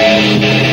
Música